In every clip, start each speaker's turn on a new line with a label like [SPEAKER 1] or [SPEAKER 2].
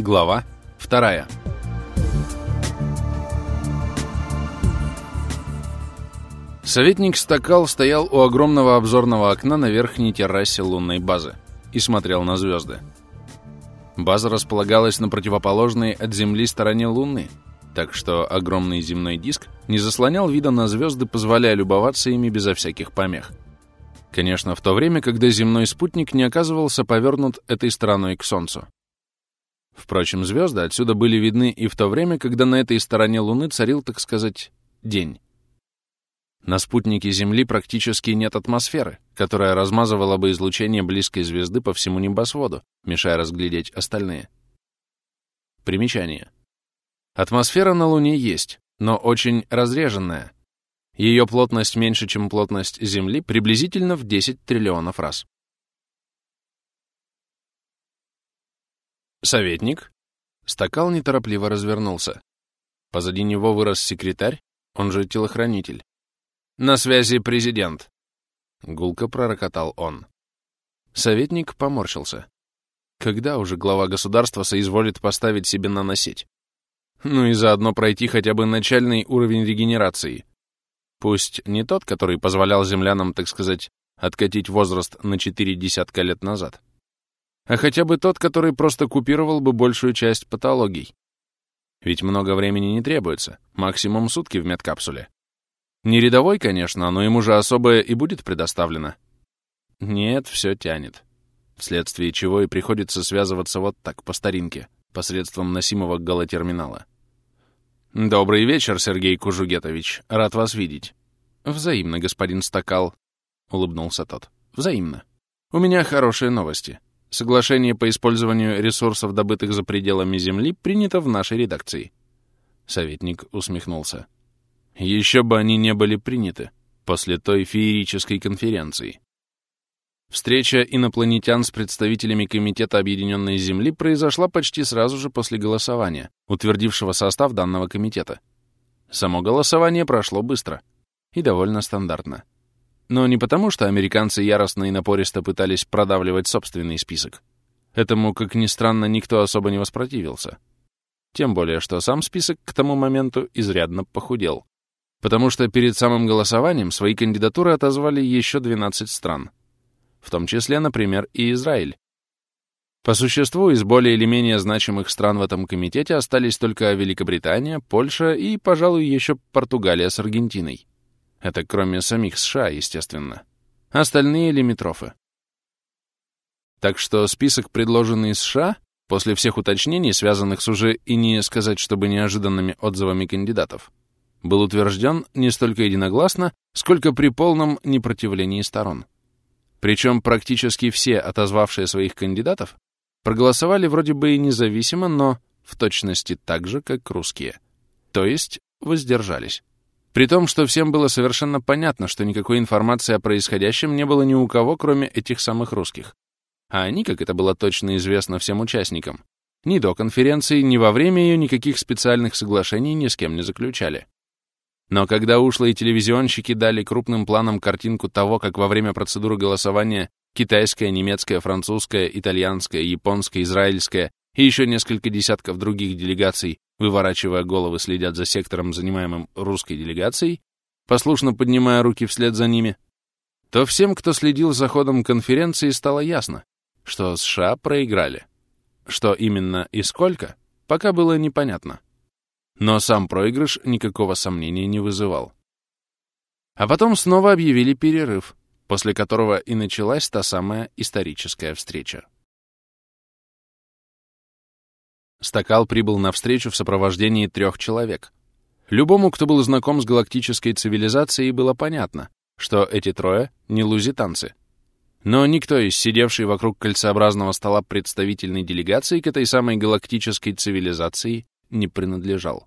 [SPEAKER 1] Глава вторая. Советник Стакал стоял у огромного обзорного окна на верхней террасе лунной базы и смотрел на звезды. База располагалась на противоположной от Земли стороне Луны, так что огромный земной диск не заслонял вида на звезды, позволяя любоваться ими безо всяких помех. Конечно, в то время, когда земной спутник не оказывался повернут этой стороной к Солнцу. Впрочем, звезды отсюда были видны и в то время, когда на этой стороне Луны царил, так сказать, день. На спутнике Земли практически нет атмосферы, которая размазывала бы излучение близкой звезды по всему небосводу, мешая разглядеть остальные. Примечание. Атмосфера на Луне есть, но очень разреженная. Ее плотность меньше, чем плотность Земли, приблизительно в 10 триллионов раз. «Советник?» Стакал неторопливо развернулся. Позади него вырос секретарь, он же телохранитель. «На связи президент!» Гулко пророкотал он. Советник поморщился. Когда уже глава государства соизволит поставить себе наносить? Ну и заодно пройти хотя бы начальный уровень регенерации. Пусть не тот, который позволял землянам, так сказать, откатить возраст на четыре десятка лет назад а хотя бы тот, который просто купировал бы большую часть патологий. Ведь много времени не требуется, максимум сутки в медкапсуле. Не рядовой, конечно, но ему же особое и будет предоставлено. Нет, все тянет. Вследствие чего и приходится связываться вот так, по старинке, посредством носимого голотерминала. «Добрый вечер, Сергей Кужугетович. Рад вас видеть». «Взаимно, господин Стакал», — улыбнулся тот. «Взаимно. У меня хорошие новости. Соглашение по использованию ресурсов, добытых за пределами Земли, принято в нашей редакции. Советник усмехнулся. Еще бы они не были приняты после той феерической конференции. Встреча инопланетян с представителями Комитета Объединенной Земли произошла почти сразу же после голосования, утвердившего состав данного комитета. Само голосование прошло быстро и довольно стандартно. Но не потому, что американцы яростно и напористо пытались продавливать собственный список. Этому, как ни странно, никто особо не воспротивился. Тем более, что сам список к тому моменту изрядно похудел. Потому что перед самым голосованием свои кандидатуры отозвали еще 12 стран. В том числе, например, и Израиль. По существу, из более или менее значимых стран в этом комитете остались только Великобритания, Польша и, пожалуй, еще Португалия с Аргентиной. Это кроме самих США, естественно. Остальные — лимитрофы. Так что список, предложенный США, после всех уточнений, связанных с уже и не сказать, чтобы неожиданными отзывами кандидатов, был утвержден не столько единогласно, сколько при полном непротивлении сторон. Причем практически все, отозвавшие своих кандидатов, проголосовали вроде бы и независимо, но в точности так же, как русские. То есть воздержались. При том, что всем было совершенно понятно, что никакой информации о происходящем не было ни у кого, кроме этих самых русских. А они, как это было точно известно всем участникам, ни до конференции, ни во время ее никаких специальных соглашений ни с кем не заключали. Но когда ушлые телевизионщики дали крупным планом картинку того, как во время процедуры голосования китайская, немецкая, французская, итальянская, японская, израильская и еще несколько десятков других делегаций выворачивая головы, следят за сектором, занимаемым русской делегацией, послушно поднимая руки вслед за ними, то всем, кто следил за ходом конференции, стало ясно, что США проиграли. Что именно и сколько, пока было непонятно. Но сам проигрыш никакого сомнения не вызывал. А потом снова объявили перерыв, после которого и началась та самая историческая встреча. Стакал прибыл на встречу в сопровождении трех человек. Любому, кто был знаком с галактической цивилизацией, было понятно, что эти трое — не лузитанцы. Но никто из сидевшей вокруг кольцеобразного стола представительной делегации к этой самой галактической цивилизации не принадлежал.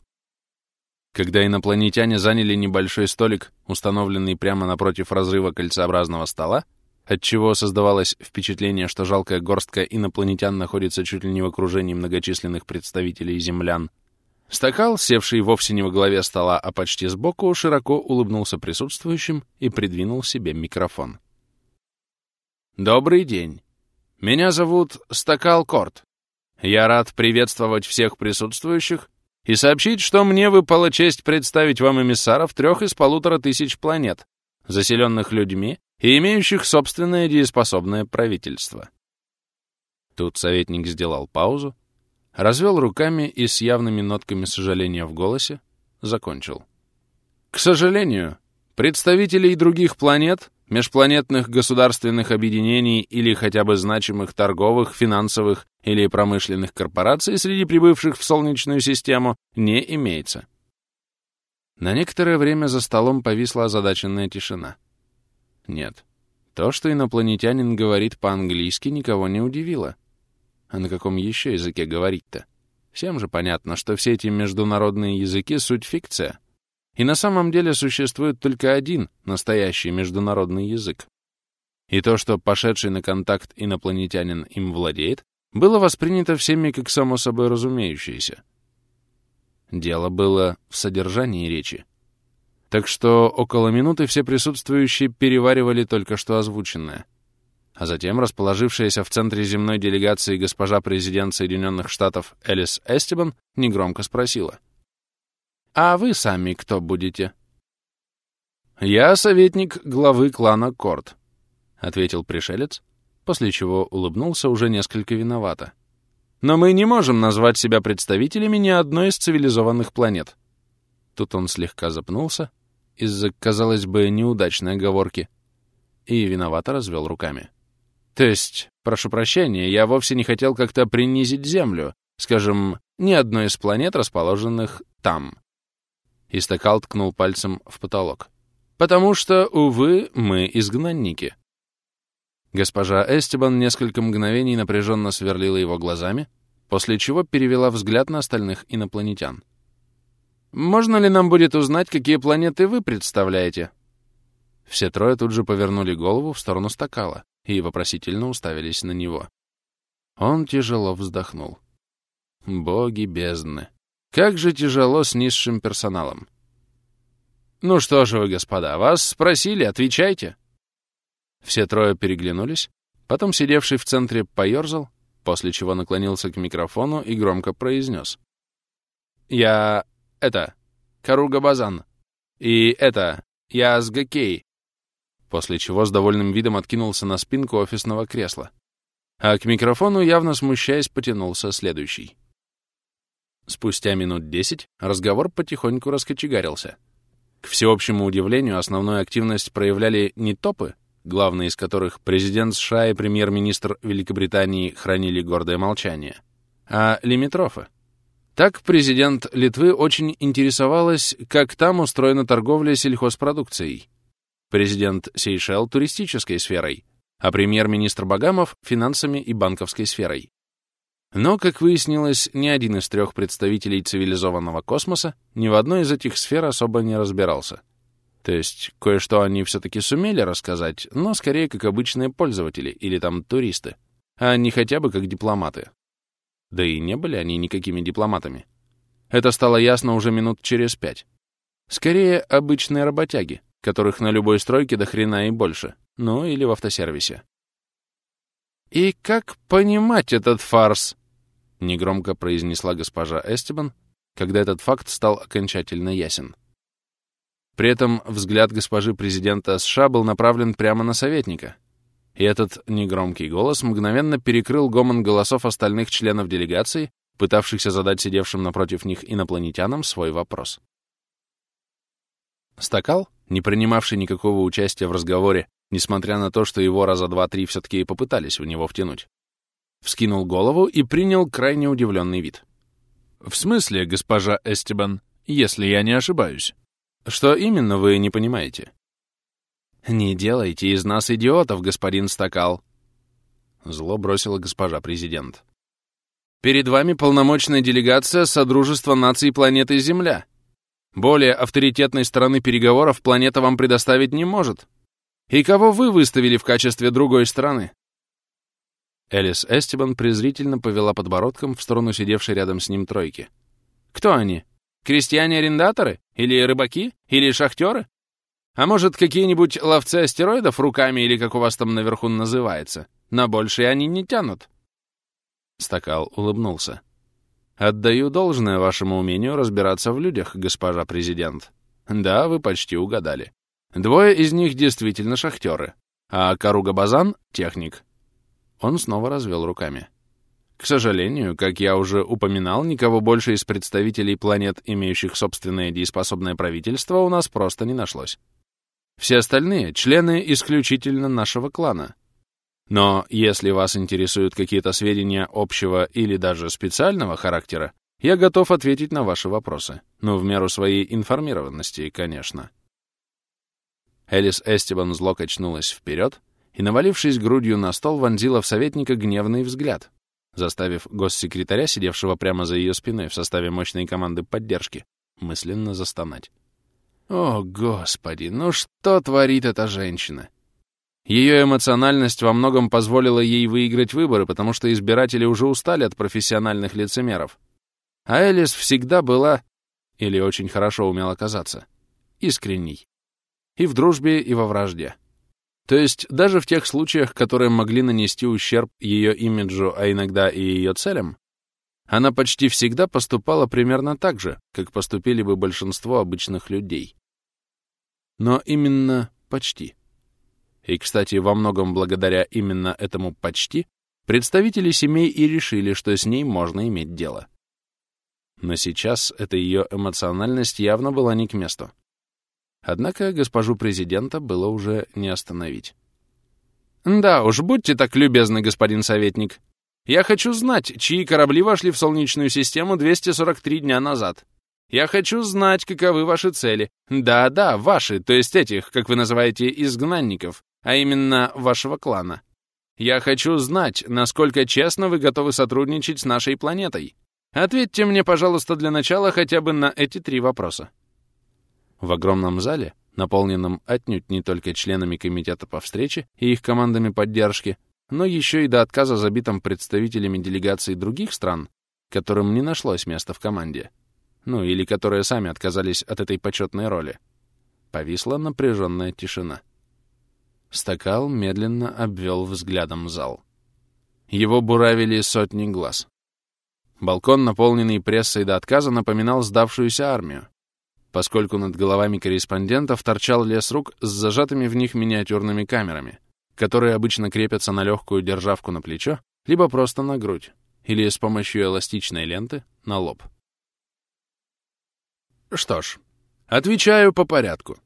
[SPEAKER 1] Когда инопланетяне заняли небольшой столик, установленный прямо напротив разрыва кольцеобразного стола, отчего создавалось впечатление, что жалкая горстка инопланетян находится чуть ли не в окружении многочисленных представителей землян. Стакал, севший вовсе не во главе стола, а почти сбоку, широко улыбнулся присутствующим и придвинул себе микрофон. «Добрый день. Меня зовут Стакал Корт. Я рад приветствовать всех присутствующих и сообщить, что мне выпала честь представить вам эмиссаров трех из полутора тысяч планет, заселенных людьми и имеющих собственное дееспособное правительство. Тут советник сделал паузу, развел руками и с явными нотками сожаления в голосе закончил. К сожалению, представителей других планет, межпланетных государственных объединений или хотя бы значимых торговых, финансовых или промышленных корпораций среди прибывших в Солнечную систему не имеется. На некоторое время за столом повисла озадаченная тишина. Нет, то, что инопланетянин говорит по-английски, никого не удивило. А на каком еще языке говорить-то? Всем же понятно, что все эти международные языки — суть фикция. И на самом деле существует только один настоящий международный язык. И то, что пошедший на контакт инопланетянин им владеет, было воспринято всеми как само собой разумеющееся. Дело было в содержании речи. Так что около минуты все присутствующие переваривали только что озвученное. А затем расположившаяся в центре земной делегации госпожа президент Соединенных Штатов Элис Эстебан негромко спросила. «А вы сами кто будете?» «Я советник главы клана Корт», — ответил пришелец, после чего улыбнулся уже несколько виновато. «Но мы не можем назвать себя представителями ни одной из цивилизованных планет». Тут он слегка запнулся из-за, казалось бы, неудачной оговорки и виновато развел руками. То есть, прошу прощения, я вовсе не хотел как-то принизить Землю, скажем, ни одной из планет, расположенных там. Истакал ткнул пальцем в потолок. Потому что, увы, мы изгнанники. Госпожа Эстебан несколько мгновений напряженно сверлила его глазами, после чего перевела взгляд на остальных инопланетян. «Можно ли нам будет узнать, какие планеты вы представляете?» Все трое тут же повернули голову в сторону стакала и вопросительно уставились на него. Он тяжело вздохнул. Боги бездны. Как же тяжело с низшим персоналом. «Ну что же вы, господа, вас спросили, отвечайте!» Все трое переглянулись, потом сидевший в центре поерзал, после чего наклонился к микрофону и громко произнес. «Я... это... Каруга Базан. И это... Я с Гакей после чего с довольным видом откинулся на спинку офисного кресла. А к микрофону, явно смущаясь, потянулся следующий. Спустя минут десять разговор потихоньку раскочегарился. К всеобщему удивлению, основную активность проявляли не топы, главные из которых президент США и премьер-министр Великобритании хранили гордое молчание, а лимитрофы. Так президент Литвы очень интересовалась, как там устроена торговля сельхозпродукцией, президент Сейшел — туристической сферой, а премьер-министр Багамов — финансами и банковской сферой. Но, как выяснилось, ни один из трех представителей цивилизованного космоса ни в одной из этих сфер особо не разбирался. То есть кое-что они все-таки сумели рассказать, но скорее как обычные пользователи или там туристы, а не хотя бы как дипломаты. Да и не были они никакими дипломатами. Это стало ясно уже минут через пять. Скорее, обычные работяги, которых на любой стройке до хрена и больше, ну или в автосервисе. «И как понимать этот фарс?» — негромко произнесла госпожа Эстебан, когда этот факт стал окончательно ясен. При этом взгляд госпожи президента США был направлен прямо на советника, и этот негромкий голос мгновенно перекрыл гомон голосов остальных членов делегации, пытавшихся задать сидевшим напротив них инопланетянам свой вопрос. Стакал, не принимавший никакого участия в разговоре, несмотря на то, что его раза два-три все-таки и попытались в него втянуть, вскинул голову и принял крайне удивленный вид. «В смысле, госпожа Эстебан, если я не ошибаюсь? Что именно вы не понимаете?» «Не делайте из нас идиотов, господин Стакал!» Зло бросила госпожа президент. «Перед вами полномочная делегация Содружества наций планеты Земля. Более авторитетной стороны переговоров планета вам предоставить не может. И кого вы выставили в качестве другой стороны?» Элис Эстебан презрительно повела подбородком в сторону сидевшей рядом с ним тройки. «Кто они? Крестьяне-арендаторы? Или рыбаки? Или шахтеры? А может, какие-нибудь ловцы астероидов руками или как у вас там наверху называется? На большее они не тянут». Стакал улыбнулся. «Отдаю должное вашему умению разбираться в людях, госпожа президент. Да, вы почти угадали. Двое из них действительно шахтеры, а Каруга Базан — техник». Он снова развел руками. К сожалению, как я уже упоминал, никого больше из представителей планет, имеющих собственное дееспособное правительство, у нас просто не нашлось. Все остальные — члены исключительно нашего клана. Но если вас интересуют какие-то сведения общего или даже специального характера, я готов ответить на ваши вопросы. Ну, в меру своей информированности, конечно. Элис Эстебан зло качнулась вперед и, навалившись грудью на стол, вонзила в советника гневный взгляд, заставив госсекретаря, сидевшего прямо за ее спиной в составе мощной команды поддержки, мысленно застонать. О, Господи, ну что творит эта женщина? Ее эмоциональность во многом позволила ей выиграть выборы, потому что избиратели уже устали от профессиональных лицемеров. А Элис всегда была, или очень хорошо умела казаться, искренней. И в дружбе, и во вражде. То есть даже в тех случаях, которые могли нанести ущерб ее имиджу, а иногда и ее целям, она почти всегда поступала примерно так же, как поступили бы большинство обычных людей. Но именно почти. И, кстати, во многом благодаря именно этому «почти» представители семей и решили, что с ней можно иметь дело. Но сейчас эта ее эмоциональность явно была не к месту. Однако госпожу президента было уже не остановить. «Да уж, будьте так любезны, господин советник. Я хочу знать, чьи корабли вошли в Солнечную систему 243 дня назад. Я хочу знать, каковы ваши цели. Да-да, ваши, то есть этих, как вы называете, изгнанников, а именно вашего клана. Я хочу знать, насколько честно вы готовы сотрудничать с нашей планетой. Ответьте мне, пожалуйста, для начала хотя бы на эти три вопроса. В огромном зале, наполненном отнюдь не только членами комитета по встрече и их командами поддержки, но еще и до отказа забитым представителями делегаций других стран, которым не нашлось места в команде, ну или которые сами отказались от этой почетной роли. Повисла напряженная тишина. Стакал медленно обвел взглядом зал. Его буравили сотни глаз. Балкон, наполненный прессой до отказа, напоминал сдавшуюся армию, поскольку над головами корреспондентов торчал лес рук с зажатыми в них миниатюрными камерами, которые обычно крепятся на легкую державку на плечо, либо просто на грудь, или с помощью эластичной ленты на лоб. Что ж, отвечаю по порядку.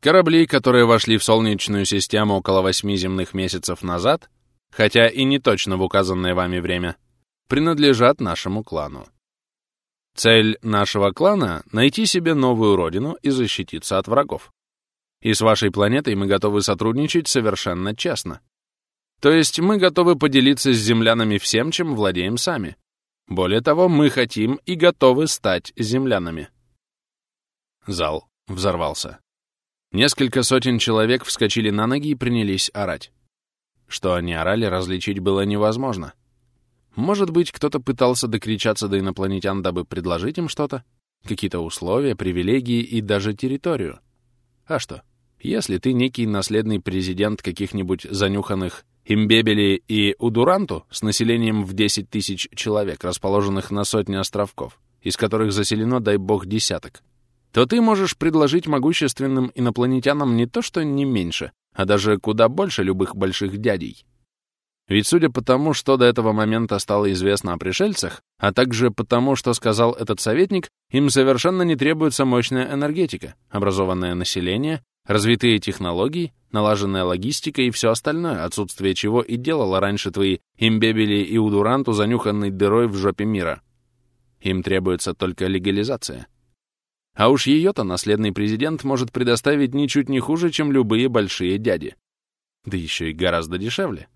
[SPEAKER 1] Корабли, которые вошли в Солнечную систему около восьми земных месяцев назад, хотя и не точно в указанное вами время, принадлежат нашему клану. Цель нашего клана — найти себе новую родину и защититься от врагов. И с вашей планетой мы готовы сотрудничать совершенно честно. То есть мы готовы поделиться с землянами всем, чем владеем сами. Более того, мы хотим и готовы стать землянами. Зал взорвался. Несколько сотен человек вскочили на ноги и принялись орать. Что они орали, различить было невозможно. Может быть, кто-то пытался докричаться до инопланетян, дабы предложить им что-то? Какие-то условия, привилегии и даже территорию. А что, если ты некий наследный президент каких-нибудь занюханных Имбебели и Удуранту с населением в 10 тысяч человек, расположенных на сотни островков, из которых заселено, дай бог, десяток, то ты можешь предложить могущественным инопланетянам не то что не меньше, а даже куда больше любых больших дядей. Ведь судя по тому, что до этого момента стало известно о пришельцах, а также потому, что сказал этот советник, им совершенно не требуется мощная энергетика, образованное население, развитые технологии, налаженная логистика и все остальное, отсутствие чего и делало раньше твои имбебели и удуранту занюханной дырой в жопе мира. Им требуется только легализация. А уж ее-то наследный президент может предоставить ничуть не хуже, чем любые большие дяди. Да еще и гораздо дешевле.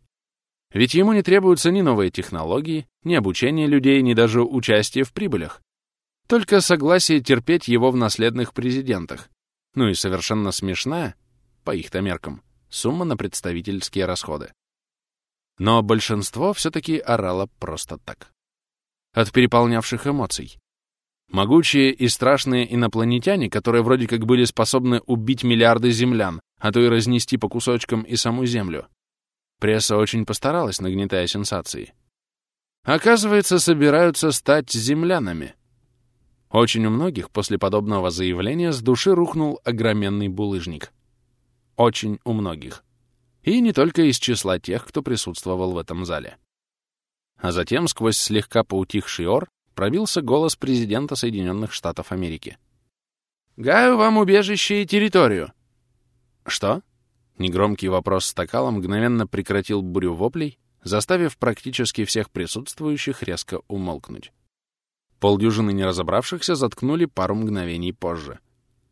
[SPEAKER 1] Ведь ему не требуются ни новые технологии, ни обучение людей, ни даже участие в прибылях. Только согласие терпеть его в наследных президентах. Ну и совершенно смешная, по их-то меркам, сумма на представительские расходы. Но большинство все-таки орало просто так. От переполнявших эмоций. Могучие и страшные инопланетяне, которые вроде как были способны убить миллиарды землян, а то и разнести по кусочкам и саму Землю. Пресса очень постаралась, нагнетая сенсации. оказывается, собираются стать землянами. Очень у многих после подобного заявления с души рухнул огроменный булыжник. Очень у многих. И не только из числа тех, кто присутствовал в этом зале. А затем сквозь слегка поутихший ор пробился голос президента Соединенных Штатов Америки. «Гаю вам убежище и территорию!» «Что?» Негромкий вопрос стакала мгновенно прекратил бурю воплей, заставив практически всех присутствующих резко умолкнуть. Полдюжины неразобравшихся заткнули пару мгновений позже.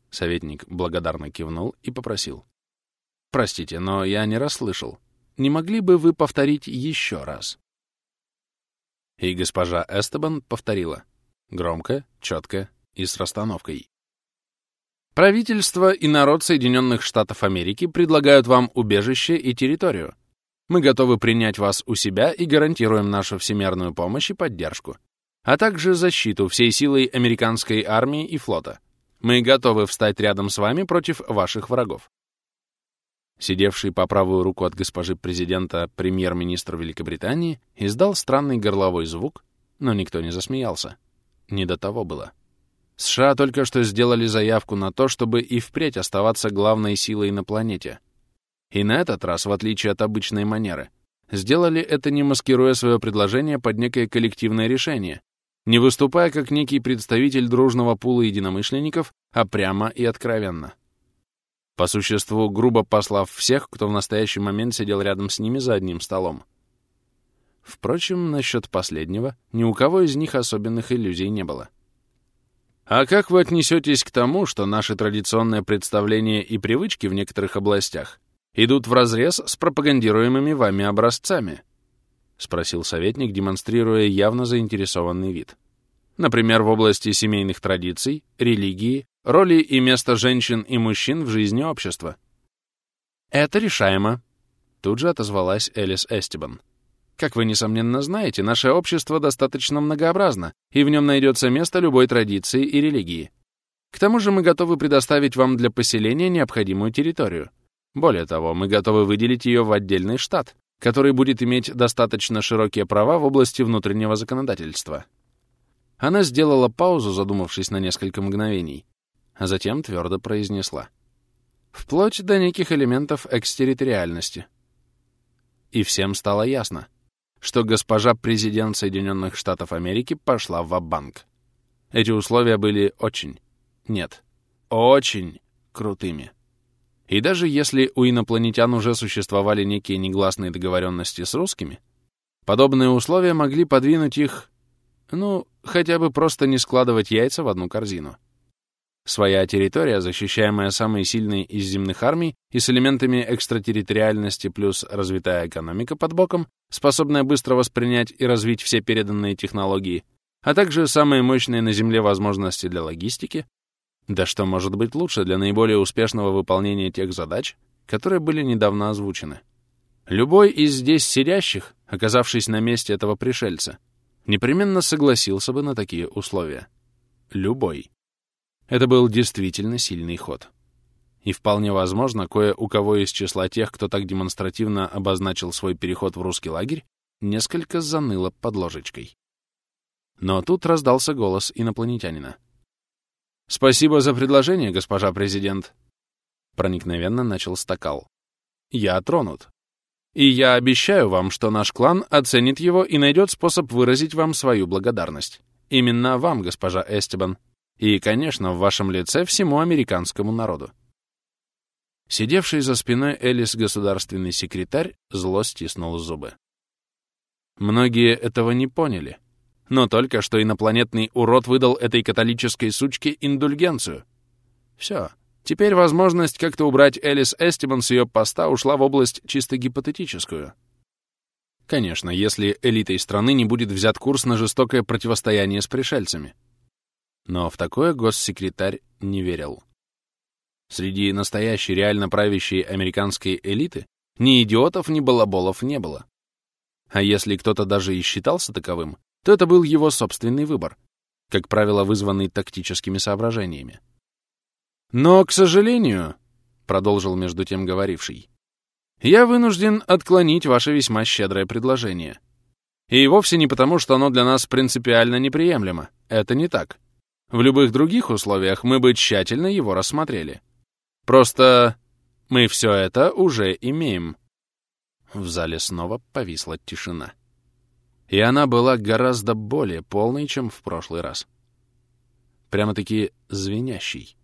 [SPEAKER 1] Советник благодарно кивнул и попросил. «Простите, но я не расслышал. Не могли бы вы повторить еще раз?» И госпожа Эстебан повторила. Громко, четко и с расстановкой. Правительство и народ Соединенных Штатов Америки предлагают вам убежище и территорию. Мы готовы принять вас у себя и гарантируем нашу всемерную помощь и поддержку, а также защиту всей силой американской армии и флота. Мы готовы встать рядом с вами против ваших врагов. Сидевший по правую руку от госпожи президента премьер-министр Великобритании издал странный горловой звук, но никто не засмеялся. Не до того было. США только что сделали заявку на то, чтобы и впредь оставаться главной силой на планете. И на этот раз, в отличие от обычной манеры, сделали это не маскируя свое предложение под некое коллективное решение, не выступая как некий представитель дружного пула единомышленников, а прямо и откровенно. По существу, грубо послав всех, кто в настоящий момент сидел рядом с ними за одним столом. Впрочем, насчет последнего ни у кого из них особенных иллюзий не было. А как вы отнесетесь к тому, что наши традиционные представления и привычки в некоторых областях идут вразрез с пропагандируемыми вами образцами? — спросил советник, демонстрируя явно заинтересованный вид. Например, в области семейных традиций, религии, роли и места женщин и мужчин в жизни общества. «Это решаемо», — тут же отозвалась Элис Эстебан. Как вы, несомненно, знаете, наше общество достаточно многообразно, и в нем найдется место любой традиции и религии. К тому же мы готовы предоставить вам для поселения необходимую территорию. Более того, мы готовы выделить ее в отдельный штат, который будет иметь достаточно широкие права в области внутреннего законодательства. Она сделала паузу, задумавшись на несколько мгновений, а затем твердо произнесла. Вплоть до неких элементов экстерриториальности. И всем стало ясно что госпожа президент Соединенных Штатов Америки пошла в банк Эти условия были очень, нет, очень крутыми. И даже если у инопланетян уже существовали некие негласные договоренности с русскими, подобные условия могли подвинуть их, ну, хотя бы просто не складывать яйца в одну корзину. Своя территория, защищаемая самой сильной из земных армий и с элементами экстратерриториальности плюс развитая экономика под боком, способная быстро воспринять и развить все переданные технологии, а также самые мощные на Земле возможности для логистики, да что может быть лучше для наиболее успешного выполнения тех задач, которые были недавно озвучены. Любой из здесь сидящих, оказавшись на месте этого пришельца, непременно согласился бы на такие условия. Любой. Это был действительно сильный ход. И вполне возможно, кое у кого из числа тех, кто так демонстративно обозначил свой переход в русский лагерь, несколько заныло под ложечкой. Но тут раздался голос инопланетянина. «Спасибо за предложение, госпожа президент», — проникновенно начал Стакал. «Я тронут. И я обещаю вам, что наш клан оценит его и найдет способ выразить вам свою благодарность. Именно вам, госпожа Эстебан, и, конечно, в вашем лице всему американскому народу. Сидевший за спиной Элис государственный секретарь зло стиснул зубы. Многие этого не поняли. Но только что инопланетный урод выдал этой католической сучке индульгенцию. Все. Теперь возможность как-то убрать Элис Эстебан с ее поста ушла в область чисто гипотетическую. Конечно, если элитой страны не будет взят курс на жестокое противостояние с пришельцами. Но в такое госсекретарь не верил. Среди настоящей реально правящей американской элиты ни идиотов, ни балаболов не было. А если кто-то даже и считался таковым, то это был его собственный выбор, как правило, вызванный тактическими соображениями. «Но, к сожалению», — продолжил между тем говоривший, «я вынужден отклонить ваше весьма щедрое предложение. И вовсе не потому, что оно для нас принципиально неприемлемо. Это не так. В любых других условиях мы бы тщательно его рассмотрели. Просто мы все это уже имеем. В зале снова повисла тишина. И она была гораздо более полной, чем в прошлый раз. Прямо-таки звенящей.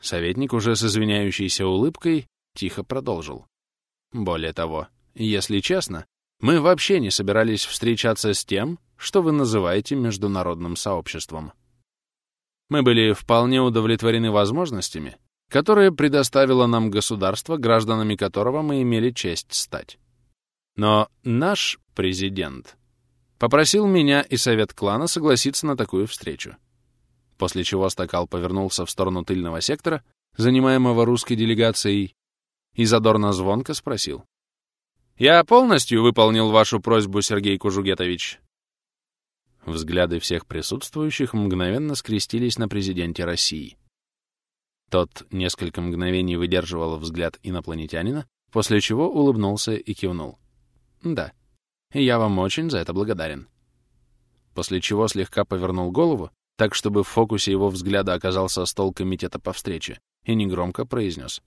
[SPEAKER 1] Советник уже с извиняющейся улыбкой тихо продолжил. Более того, если честно, мы вообще не собирались встречаться с тем, что вы называете международным сообществом. Мы были вполне удовлетворены возможностями, которые предоставило нам государство, гражданами которого мы имели честь стать. Но наш президент попросил меня и совет клана согласиться на такую встречу. После чего Стакал повернулся в сторону тыльного сектора, занимаемого русской делегацией, и задорно звонко спросил. «Я полностью выполнил вашу просьбу, Сергей Кужугетович». Взгляды всех присутствующих мгновенно скрестились на президенте России. Тот несколько мгновений выдерживал взгляд инопланетянина, после чего улыбнулся и кивнул. «Да, я вам очень за это благодарен». После чего слегка повернул голову, так чтобы в фокусе его взгляда оказался стол комитета по встрече, и негромко произнес.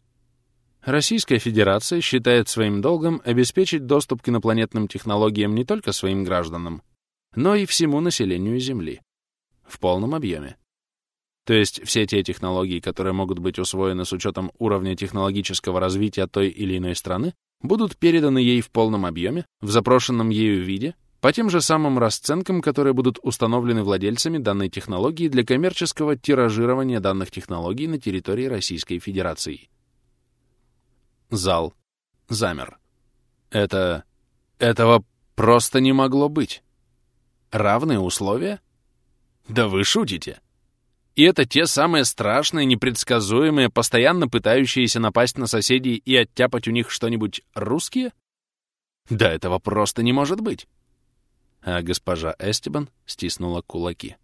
[SPEAKER 1] Российская Федерация считает своим долгом обеспечить доступ к инопланетным технологиям не только своим гражданам, но и всему населению Земли. В полном объеме. То есть все те технологии, которые могут быть усвоены с учетом уровня технологического развития той или иной страны, будут переданы ей в полном объеме, в запрошенном ею виде, по тем же самым расценкам, которые будут установлены владельцами данной технологии для коммерческого тиражирования данных технологий на территории Российской Федерации. Зал замер. Это... этого просто не могло быть. Равные условия? Да вы шутите. И это те самые страшные, непредсказуемые, постоянно пытающиеся напасть на соседей и оттяпать у них что-нибудь русские? Да этого просто не может быть. А госпожа Эстебан стиснула кулаки.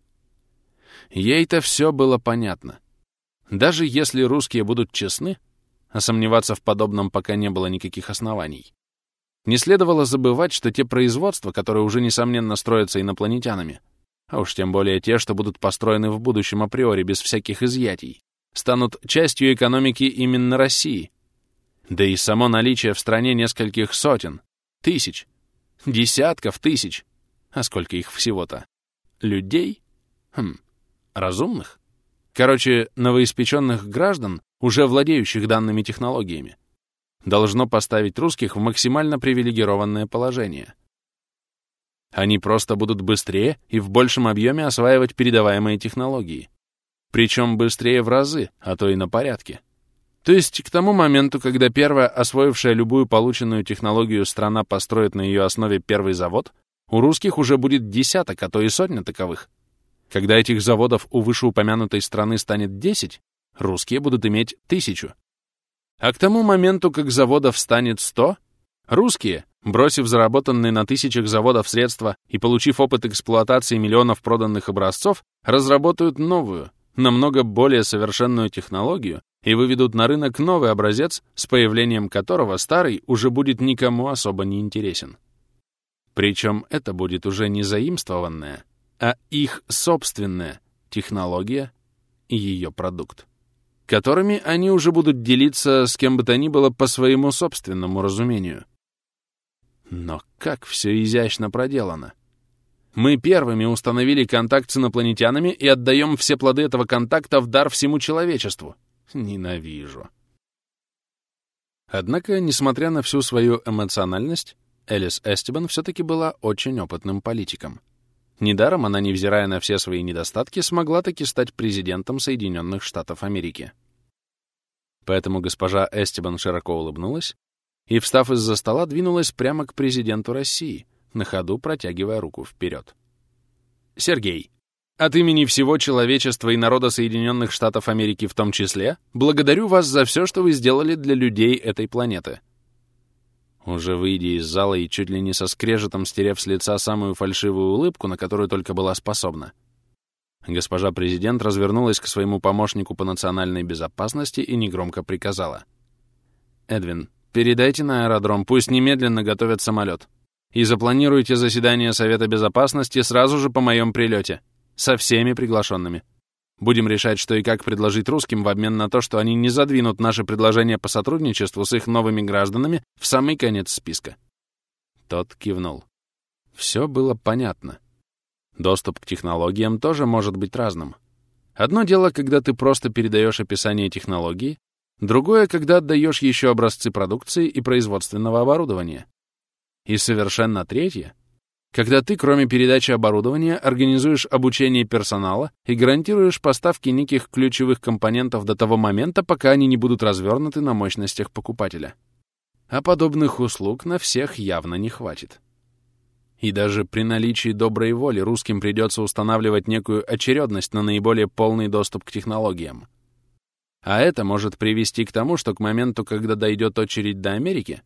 [SPEAKER 1] Ей-то все было понятно. Даже если русские будут честны, а сомневаться в подобном пока не было никаких оснований. Не следовало забывать, что те производства, которые уже, несомненно, строятся инопланетянами, а уж тем более те, что будут построены в будущем априори без всяких изъятий, станут частью экономики именно России. Да и само наличие в стране нескольких сотен, тысяч, десятков тысяч, а сколько их всего-то, людей? Хм, разумных? Короче, новоиспеченных граждан, уже владеющих данными технологиями, должно поставить русских в максимально привилегированное положение. Они просто будут быстрее и в большем объеме осваивать передаваемые технологии. Причем быстрее в разы, а то и на порядке. То есть к тому моменту, когда первая, освоившая любую полученную технологию страна построит на ее основе первый завод, у русских уже будет десяток, а то и сотня таковых. Когда этих заводов у вышеупомянутой страны станет 10, русские будут иметь тысячу. А к тому моменту, как заводов станет 100, русские, бросив заработанные на тысячах заводов средства и получив опыт эксплуатации миллионов проданных образцов, разработают новую, намного более совершенную технологию и выведут на рынок новый образец, с появлением которого старый уже будет никому особо не интересен. Причем это будет уже не заимствованная, а их собственная технология и ее продукт которыми они уже будут делиться с кем бы то ни было по своему собственному разумению. Но как все изящно проделано. Мы первыми установили контакт с инопланетянами и отдаем все плоды этого контакта в дар всему человечеству. Ненавижу. Однако, несмотря на всю свою эмоциональность, Элис Эстебан все-таки была очень опытным политиком. Недаром она, невзирая на все свои недостатки, смогла таки стать президентом Соединенных Штатов Америки. Поэтому госпожа Эстебан широко улыбнулась и, встав из-за стола, двинулась прямо к президенту России, на ходу протягивая руку вперед. «Сергей, от имени всего человечества и народа Соединенных Штатов Америки в том числе, благодарю вас за все, что вы сделали для людей этой планеты. Уже выйдя из зала и чуть ли не со скрежетом стерев с лица самую фальшивую улыбку, на которую только была способна, госпожа президент развернулась к своему помощнику по национальной безопасности и негромко приказала. «Эдвин, передайте на аэродром, пусть немедленно готовят самолет. и запланируйте заседание Совета Безопасности сразу же по моем прилете, со всеми приглашенными. Будем решать, что и как предложить русским в обмен на то, что они не задвинут наше предложение по сотрудничеству с их новыми гражданами в самый конец списка. Тот кивнул. Все было понятно. Доступ к технологиям тоже может быть разным. Одно дело, когда ты просто передаешь описание технологии, другое, когда отдаешь еще образцы продукции и производственного оборудования. И совершенно третье, когда ты, кроме передачи оборудования, организуешь обучение персонала и гарантируешь поставки неких ключевых компонентов до того момента, пока они не будут развернуты на мощностях покупателя. А подобных услуг на всех явно не хватит. И даже при наличии доброй воли русским придется устанавливать некую очередность на наиболее полный доступ к технологиям. А это может привести к тому, что к моменту, когда дойдет очередь до Америки,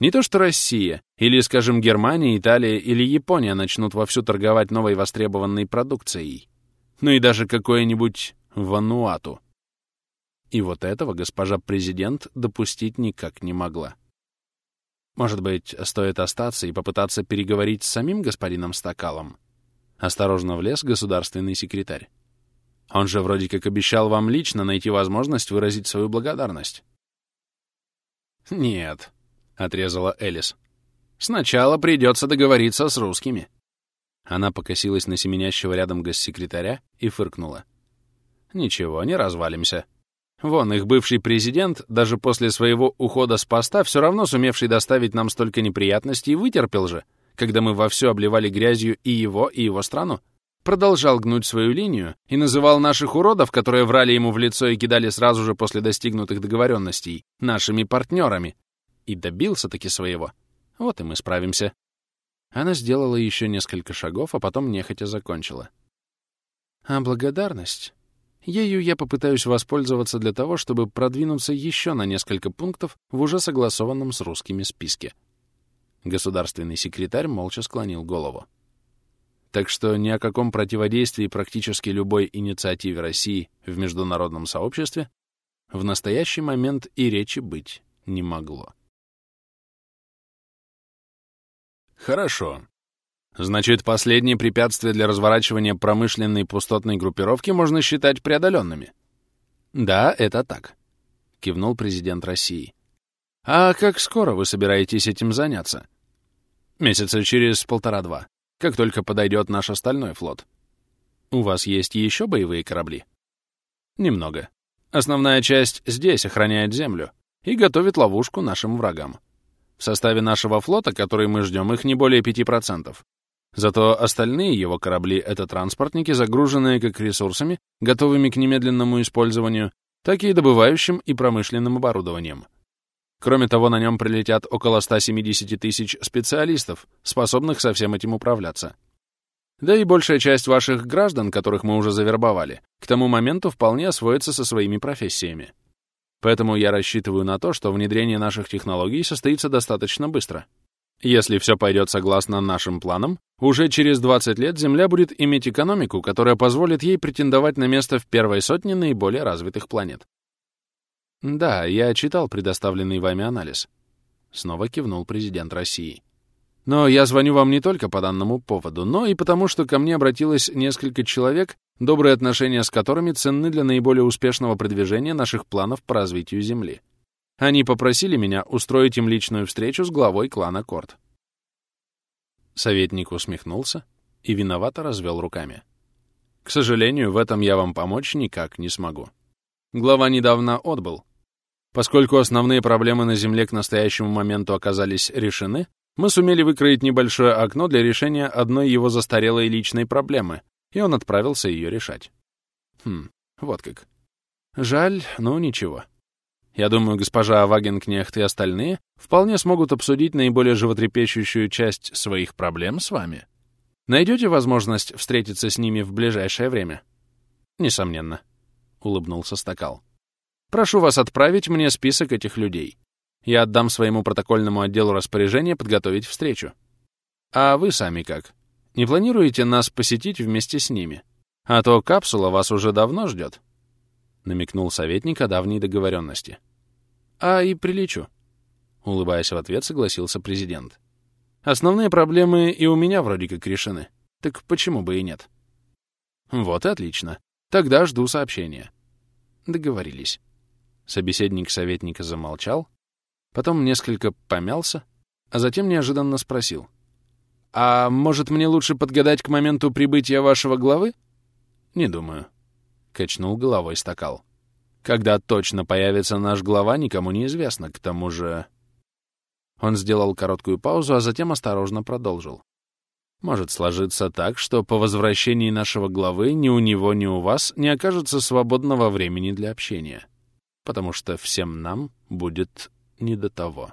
[SPEAKER 1] не то что Россия, или, скажем, Германия, Италия или Япония начнут вовсю торговать новой востребованной продукцией, ну и даже какое-нибудь Вануату. И вот этого госпожа президент допустить никак не могла. Может быть, стоит остаться и попытаться переговорить с самим господином Стакалом? Осторожно влез государственный секретарь. Он же вроде как обещал вам лично найти возможность выразить свою благодарность. Нет, — отрезала Элис. «Сначала придется договориться с русскими». Она покосилась на семенящего рядом госсекретаря и фыркнула. «Ничего, не развалимся. Вон, их бывший президент, даже после своего ухода с поста, все равно сумевший доставить нам столько неприятностей, вытерпел же, когда мы вовсю обливали грязью и его, и его страну. Продолжал гнуть свою линию и называл наших уродов, которые врали ему в лицо и кидали сразу же после достигнутых договоренностей, нашими партнерами, и добился-таки своего. Вот и мы справимся. Она сделала еще несколько шагов, а потом нехотя закончила. А благодарность? Ею я попытаюсь воспользоваться для того, чтобы продвинуться еще на несколько пунктов в уже согласованном с русскими списке. Государственный секретарь молча склонил голову. Так что ни о каком противодействии практически любой инициативе России в международном сообществе в настоящий момент и речи быть не могло. Хорошо. Значит, последние препятствия для разворачивания промышленной пустотной группировки можно считать преодоленными. Да, это так, кивнул президент России. А как скоро вы собираетесь этим заняться? Месяца через полтора-два, как только подойдет наш остальной флот. У вас есть еще боевые корабли? Немного. Основная часть здесь охраняет землю и готовит ловушку нашим врагам. В составе нашего флота, который мы ждем, их не более 5%. Зато остальные его корабли — это транспортники, загруженные как ресурсами, готовыми к немедленному использованию, так и добывающим и промышленным оборудованием. Кроме того, на нем прилетят около 170 тысяч специалистов, способных со всем этим управляться. Да и большая часть ваших граждан, которых мы уже завербовали, к тому моменту вполне освоится со своими профессиями. Поэтому я рассчитываю на то, что внедрение наших технологий состоится достаточно быстро. Если все пойдет согласно нашим планам, уже через 20 лет Земля будет иметь экономику, которая позволит ей претендовать на место в первой сотне наиболее развитых планет. Да, я читал предоставленный вами анализ. Снова кивнул президент России. Но я звоню вам не только по данному поводу, но и потому, что ко мне обратилось несколько человек, добрые отношения с которыми ценны для наиболее успешного продвижения наших планов по развитию Земли. Они попросили меня устроить им личную встречу с главой клана Корт. Советник усмехнулся и виновато развел руками. К сожалению, в этом я вам помочь никак не смогу. Глава недавно отбыл. Поскольку основные проблемы на Земле к настоящему моменту оказались решены, мы сумели выкроить небольшое окно для решения одной его застарелой личной проблемы, и он отправился ее решать. Хм, вот как. Жаль, но ничего. Я думаю, госпожа Вагенкнехт и остальные вполне смогут обсудить наиболее животрепещущую часть своих проблем с вами. Найдете возможность встретиться с ними в ближайшее время? Несомненно, — улыбнулся Стакал. Прошу вас отправить мне список этих людей. Я отдам своему протокольному отделу распоряжение подготовить встречу. А вы сами как? Не планируете нас посетить вместе с ними? А то капсула вас уже давно ждет. Намекнул советник о давней договоренности. А и прилечу. Улыбаясь в ответ, согласился президент. Основные проблемы и у меня вроде как решены. Так почему бы и нет? Вот и отлично. Тогда жду сообщения. Договорились. Собеседник советника замолчал, потом несколько помялся, а затем неожиданно спросил. «А может, мне лучше подгадать к моменту прибытия вашего главы?» «Не думаю», — качнул головой стакал. «Когда точно появится наш глава, никому не известно. К тому же...» Он сделал короткую паузу, а затем осторожно продолжил. «Может сложиться так, что по возвращении нашего главы ни у него, ни у вас не окажется свободного времени для общения, потому что всем нам будет не до того».